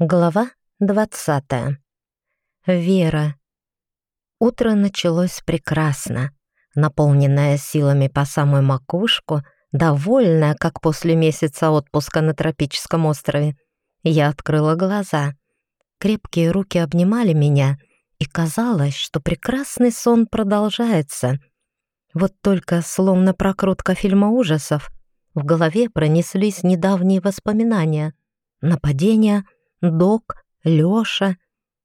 Глава двадцатая. Вера. Утро началось прекрасно, наполненное силами по самую макушку, довольная, как после месяца отпуска на тропическом острове. Я открыла глаза. Крепкие руки обнимали меня, и казалось, что прекрасный сон продолжается. Вот только, словно прокрутка фильма ужасов, в голове пронеслись недавние воспоминания. Нападения — Док, Лёша,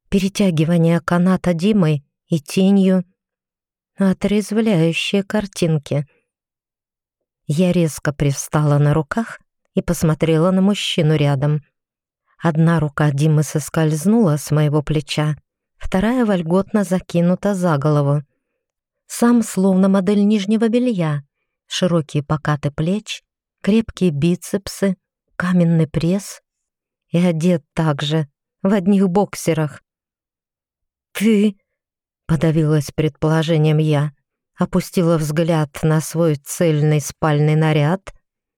перетягивание каната Димой и тенью. Отрезвляющие картинки. Я резко привстала на руках и посмотрела на мужчину рядом. Одна рука Димы соскользнула с моего плеча, вторая вольготно закинута за голову. Сам словно модель нижнего белья, широкие покаты плеч, крепкие бицепсы, каменный пресс, и одет так же, в одних боксерах. «Ты...» — подавилась предположением я, опустила взгляд на свой цельный спальный наряд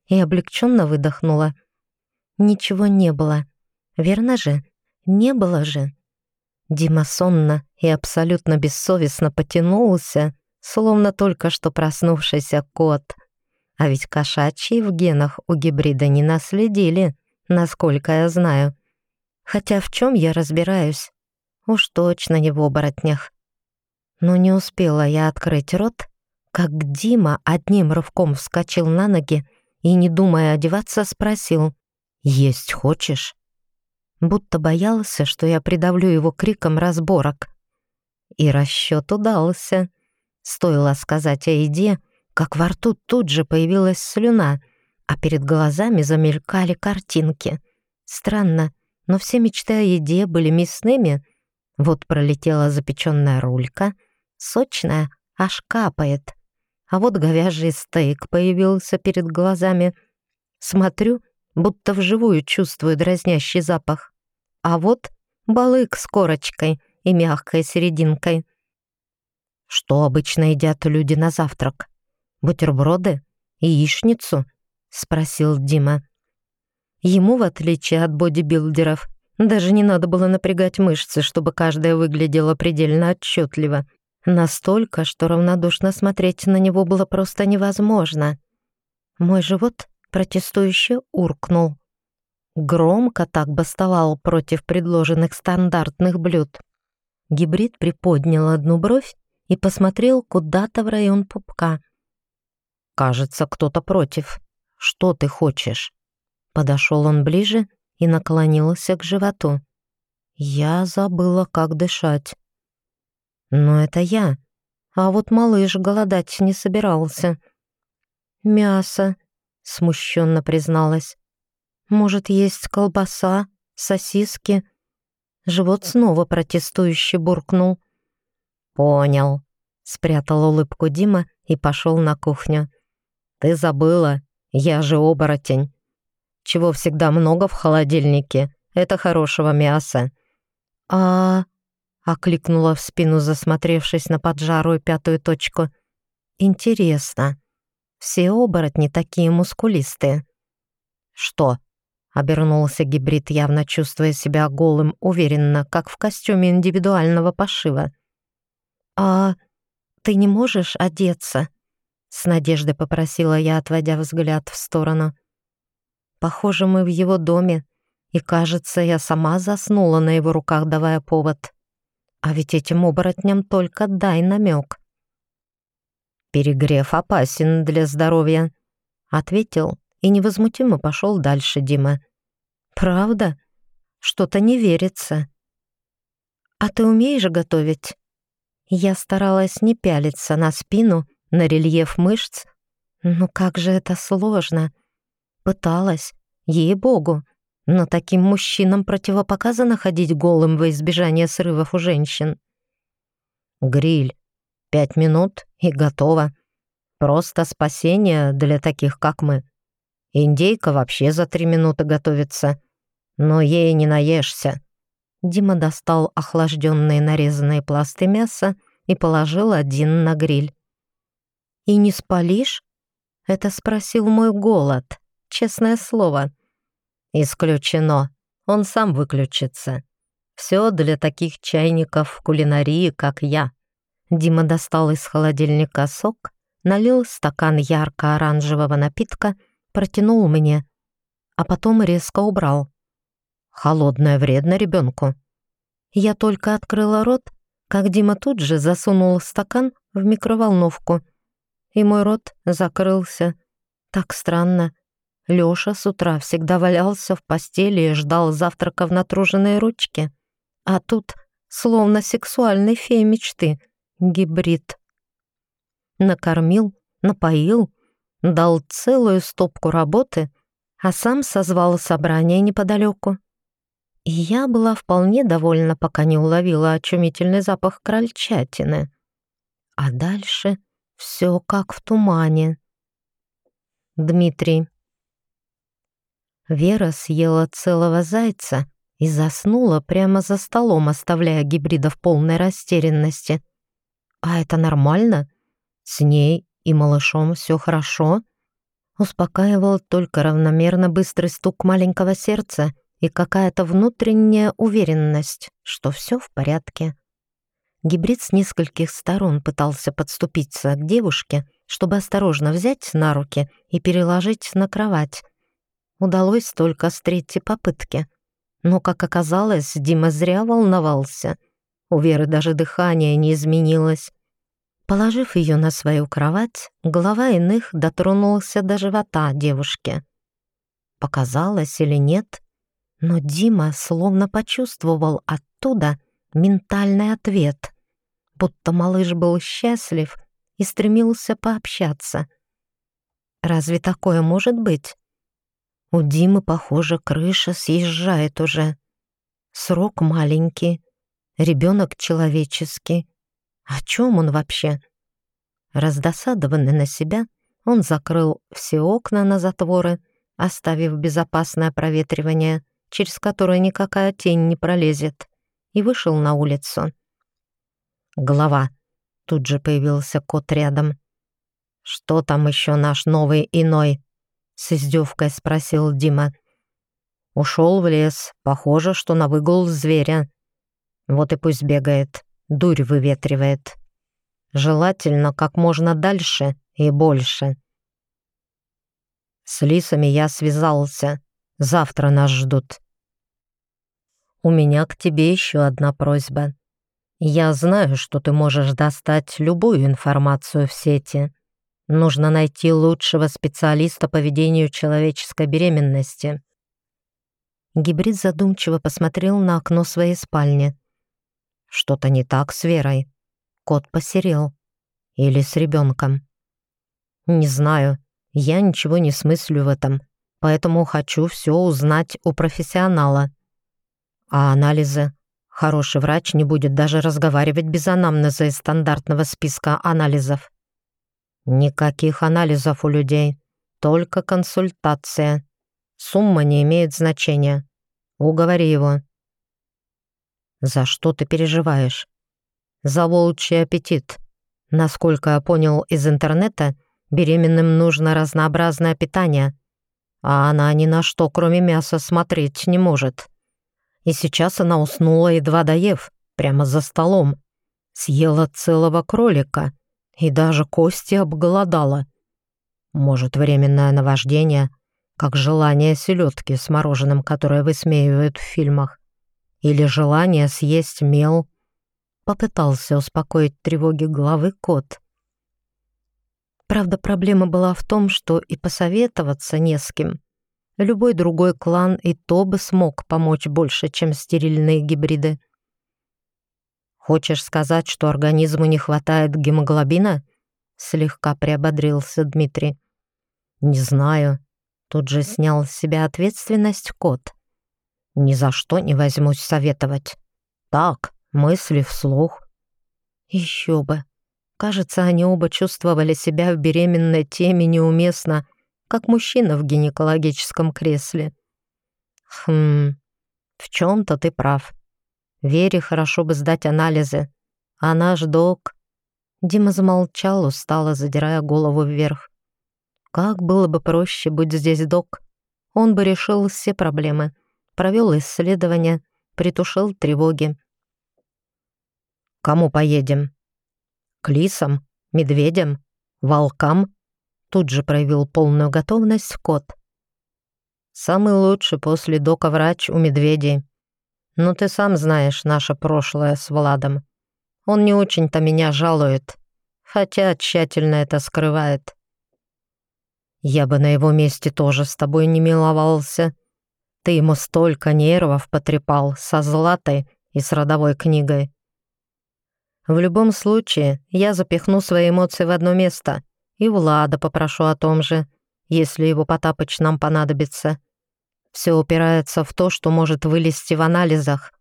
и облегченно выдохнула. Ничего не было. Верно же? Не было же. Дима сонно и абсолютно бессовестно потянулся, словно только что проснувшийся кот. А ведь кошачьи в генах у гибрида не наследили насколько я знаю. Хотя в чем я разбираюсь? Уж точно не в оборотнях. Но не успела я открыть рот, как Дима одним рывком вскочил на ноги и, не думая одеваться, спросил «Есть хочешь?» Будто боялся, что я придавлю его криком разборок. И расчет удался. Стоило сказать о еде, как во рту тут же появилась слюна — а перед глазами замелькали картинки. Странно, но все мечты о еде были мясными. Вот пролетела запеченная рулька, сочная, аж капает. А вот говяжий стейк появился перед глазами. Смотрю, будто вживую чувствую дразнящий запах. А вот балык с корочкой и мягкой серединкой. Что обычно едят люди на завтрак? Бутерброды? Яичницу? — спросил Дима. Ему, в отличие от бодибилдеров, даже не надо было напрягать мышцы, чтобы каждая выглядела предельно отчетливо. Настолько, что равнодушно смотреть на него было просто невозможно. Мой живот протестующе уркнул. Громко так бастовал против предложенных стандартных блюд. Гибрид приподнял одну бровь и посмотрел куда-то в район пупка. «Кажется, кто-то против», что ты хочешь?» Подошел он ближе и наклонился к животу. Я забыла, как дышать. Но это я. А вот малыш голодать не собирался. «Мясо», — смущенно призналась. «Может, есть колбаса, сосиски?» Живот снова протестующе буркнул. «Понял», — спрятал улыбку Дима и пошел на кухню. «Ты забыла, я же оборотень. Чего всегда много в холодильнике, это хорошего мяса. А... окликнула в спину, засмотревшись на поджарую пятую точку. Интересно. Все оборотни такие мускулистые. Что? Обернулся гибрид, явно чувствуя себя голым, уверенно, как в костюме индивидуального пошива. «А ты не можешь одеться?» С надеждой попросила я, отводя взгляд в сторону. Похоже, мы в его доме, и, кажется, я сама заснула на его руках, давая повод. А ведь этим оборотням только дай намек. «Перегрев опасен для здоровья», — ответил и невозмутимо пошел дальше Дима. «Правда? Что-то не верится». «А ты умеешь готовить?» Я старалась не пялиться на спину, на рельеф мышц. Ну как же это сложно. Пыталась, ей-богу, но таким мужчинам противопоказано ходить голым во избежание срывов у женщин. Гриль. Пять минут и готово. Просто спасение для таких, как мы. Индейка вообще за три минуты готовится. Но ей не наешься. Дима достал охлажденные нарезанные пласты мяса и положил один на гриль. «И не спалишь?» — это спросил мой голод, честное слово. «Исключено», — он сам выключится. Все для таких чайников в кулинарии, как я. Дима достал из холодильника сок, налил стакан ярко-оранжевого напитка, протянул мне, а потом резко убрал. Холодное вредно ребенку. Я только открыла рот, как Дима тут же засунул стакан в микроволновку, и мой рот закрылся. Так странно. Лёша с утра всегда валялся в постели и ждал завтрака в натруженной ручке. А тут словно сексуальный фей мечты. Гибрид. Накормил, напоил, дал целую стопку работы, а сам созвал собрание неподалеку. И я была вполне довольна, пока не уловила очумительный запах крольчатины. А дальше все как в тумане. Дмитрий. Вера съела целого зайца и заснула прямо за столом, оставляя гибрида в полной растерянности. А это нормально? С ней и малышом все хорошо? Успокаивал только равномерно быстрый стук маленького сердца — и какая-то внутренняя уверенность, что все в порядке. Гибрид с нескольких сторон пытался подступиться к девушке, чтобы осторожно взять на руки и переложить на кровать. Удалось только с третьей попытки. Но, как оказалось, Дима зря волновался. У Веры даже дыхание не изменилось. Положив ее на свою кровать, глава иных дотронулся до живота девушки. Показалось или нет, но Дима словно почувствовал оттуда ментальный ответ, будто малыш был счастлив и стремился пообщаться. Разве такое может быть? У Димы, похоже, крыша съезжает уже. Срок маленький, ребенок человеческий. О чем он вообще? Раздосадованный на себя, он закрыл все окна на затворы, оставив безопасное проветривание — через которую никакая тень не пролезет, и вышел на улицу. Голова. Тут же появился кот рядом. «Что там еще наш новый иной?» С издевкой спросил Дима. Ушел в лес. Похоже, что на выгул зверя. Вот и пусть бегает, дурь выветривает. Желательно как можно дальше и больше. С лисами я связался. Завтра нас ждут. У меня к тебе еще одна просьба. Я знаю, что ты можешь достать любую информацию в сети. Нужно найти лучшего специалиста по ведению человеческой беременности. Гибрид задумчиво посмотрел на окно своей спальни. Что-то не так с Верой. Кот посерел. Или с ребенком. Не знаю. Я ничего не смыслю в этом поэтому хочу все узнать у профессионала. А анализы? Хороший врач не будет даже разговаривать без анамнеза из стандартного списка анализов. Никаких анализов у людей, только консультация. Сумма не имеет значения. Уговори его. За что ты переживаешь? За волчий аппетит. Насколько я понял из интернета, беременным нужно разнообразное питание — а она ни на что, кроме мяса, смотреть не может. И сейчас она уснула, едва доев, прямо за столом. Съела целого кролика и даже кости обголодала. Может, временное наваждение, как желание селедки с мороженым, которое высмеивают в фильмах, или желание съесть мел. Попытался успокоить тревоги главы кот — Правда, проблема была в том, что и посоветоваться не с кем. Любой другой клан и то бы смог помочь больше, чем стерильные гибриды. «Хочешь сказать, что организму не хватает гемоглобина?» Слегка приободрился Дмитрий. «Не знаю». Тут же снял с себя ответственность кот. «Ни за что не возьмусь советовать. Так, мысли вслух». «Еще бы. Кажется, они оба чувствовали себя в беременной теме неуместно, как мужчина в гинекологическом кресле. Хм, в чем-то ты прав. Вере хорошо бы сдать анализы. А наш док... Дима замолчал, устало задирая голову вверх. Как было бы проще быть здесь док. Он бы решил все проблемы. провел исследование, притушил тревоги. «Кому поедем?» «К лисам? Медведям? Волкам?» Тут же проявил полную готовность кот. «Самый лучший после дока врач у медведей. Но ты сам знаешь наше прошлое с Владом. Он не очень-то меня жалует, хотя тщательно это скрывает. Я бы на его месте тоже с тобой не миловался. Ты ему столько нервов потрепал со златой и с родовой книгой. В любом случае, я запихну свои эмоции в одно место и Влада попрошу о том же, если его Потапыч нам понадобится. Все упирается в то, что может вылезти в анализах.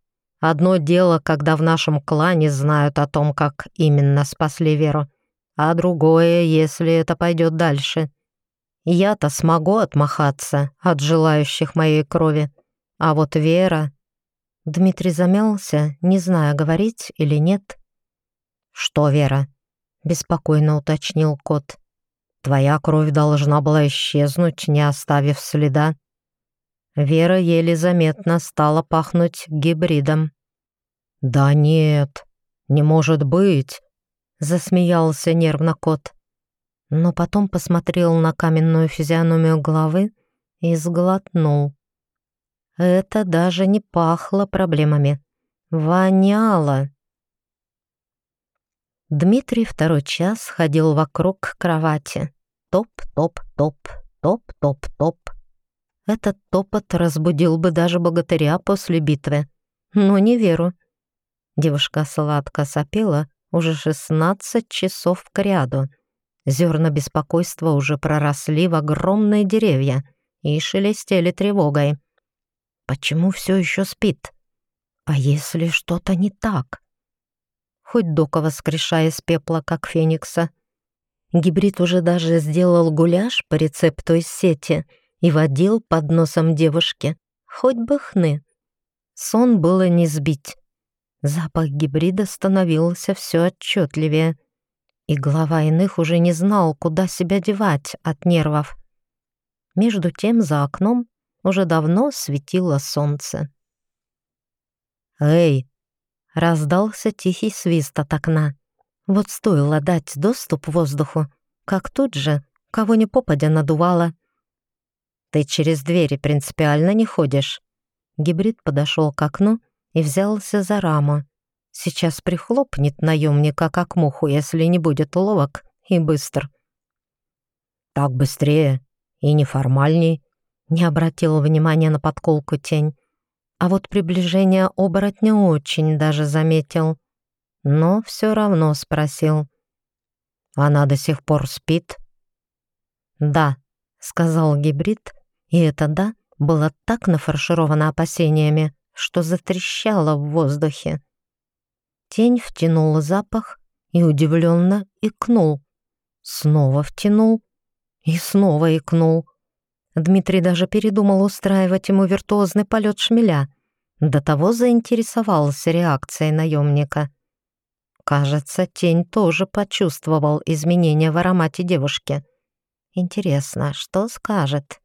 Одно дело, когда в нашем клане знают о том, как именно спасли Веру, а другое, если это пойдет дальше. Я-то смогу отмахаться от желающих моей крови, а вот Вера... Дмитрий замялся, не зная, говорить или нет. «Что, Вера?» — беспокойно уточнил кот. «Твоя кровь должна была исчезнуть, не оставив следа». Вера еле заметно стала пахнуть гибридом. «Да нет, не может быть!» — засмеялся нервно кот но потом посмотрел на каменную физиономию головы и сглотнул. Это даже не пахло проблемами. Воняло. Дмитрий второй час ходил вокруг кровати. Топ-топ-топ, топ-топ-топ. Этот топот разбудил бы даже богатыря после битвы. Но не веру. Девушка сладко сопела уже шестнадцать часов к ряду. Зерна беспокойства уже проросли в огромные деревья и шелестели тревогой. Почему все еще спит? А если что-то не так? Хоть Дока воскрешая из пепла, как феникса. Гибрид уже даже сделал гуляш по рецепту из сети и водил под носом девушки. Хоть бы хны. Сон было не сбить. Запах гибрида становился все отчетливее и глава иных уже не знал, куда себя девать от нервов. Между тем за окном уже давно светило солнце. «Эй!» — раздался тихий свист от окна. Вот стоило дать доступ воздуху, как тут же, кого ни попадя, надувало. «Ты через двери принципиально не ходишь». Гибрид подошел к окну и взялся за раму. Сейчас прихлопнет наемника как муху, если не будет ловок и быстр. «Так быстрее и неформальней», — не обратил внимания на подколку тень. А вот приближение оборотня очень даже заметил. Но все равно спросил. «Она до сих пор спит?» «Да», — сказал гибрид, и это «да» было так нафаршировано опасениями, что затрещало в воздухе. Тень втянул запах и удивленно икнул. Снова втянул и снова икнул. Дмитрий даже передумал устраивать ему виртуозный полет шмеля. До того заинтересовался реакцией наемника. Кажется, тень тоже почувствовал изменения в аромате девушки. Интересно, что скажет?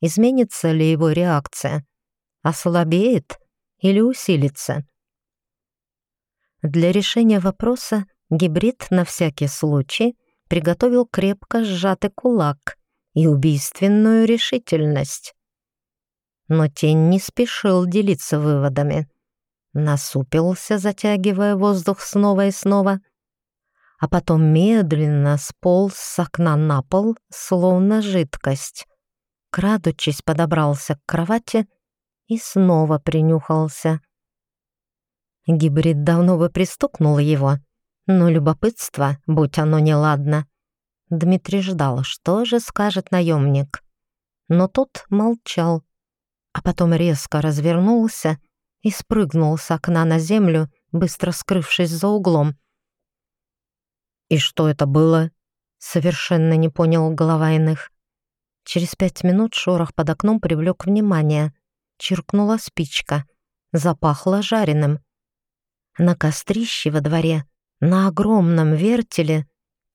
Изменится ли его реакция? Ослабеет или усилится? Для решения вопроса гибрид на всякий случай приготовил крепко сжатый кулак и убийственную решительность. Но тень не спешил делиться выводами. Насупился, затягивая воздух снова и снова, а потом медленно сполз с окна на пол, словно жидкость. Крадучись, подобрался к кровати и снова принюхался — Гибрид давно бы пристукнул его, но любопытство, будь оно неладно. Дмитрий ждал, что же скажет наемник. Но тот молчал, а потом резко развернулся и спрыгнул с окна на землю, быстро скрывшись за углом. «И что это было?» — совершенно не понял голова иных. Через пять минут шорох под окном привлек внимание. Чиркнула спичка. Запахло жареным. На кострище во дворе, на огромном вертеле,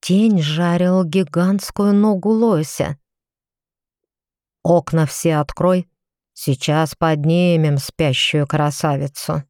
тень жарил гигантскую ногу лося. «Окна все открой», — Сейчас поднимем спящую красавицу».